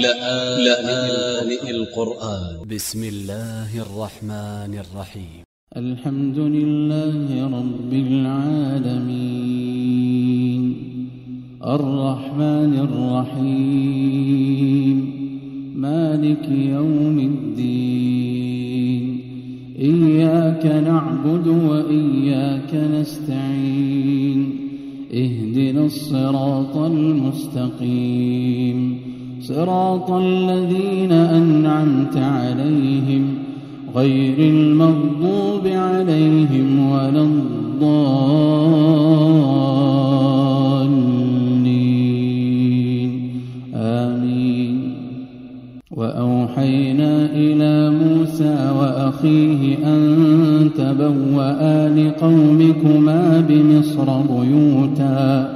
لآن القرآن. ب س م الله الرحمن الرحيم. الحمد لله رب العالمين. الرحمن الرحيم. مالك يوم الدين. إياك نعبد وإياك نستعين. اهدنا الصراط المستقيم. صراط الذين أنعمت عليهم غير المغضوب عليهم ولا الضالين. آمين. وأوحينا إلى موسى وأخيه أن تبوأ لقومكما بمصر بيوتاً.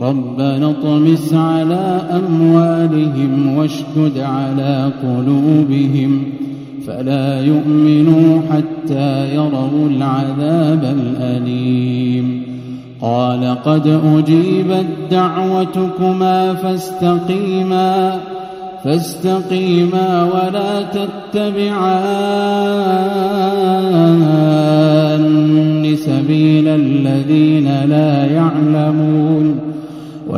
ربنا اطمس على أموالهم واشدد على قلوبهم فلا يؤمنوا حتى يروا العذاب الأليم. قال قد أجيبت دعوتكما فاستقيما فاستقيما ولا تتبعان.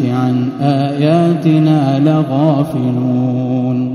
عن آياتنا لغافلون.